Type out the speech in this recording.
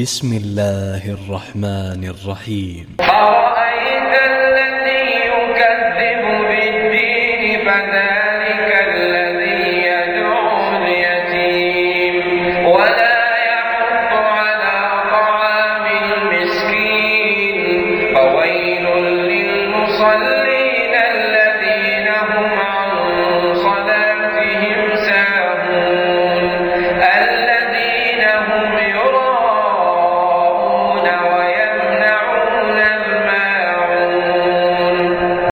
بسم الله الرحمن الرحيم. أرأيت الذي يكذب بالدين فذلك الذي يدعو اليتيم ولا يحض على طعام المسكين فويل للمصلين.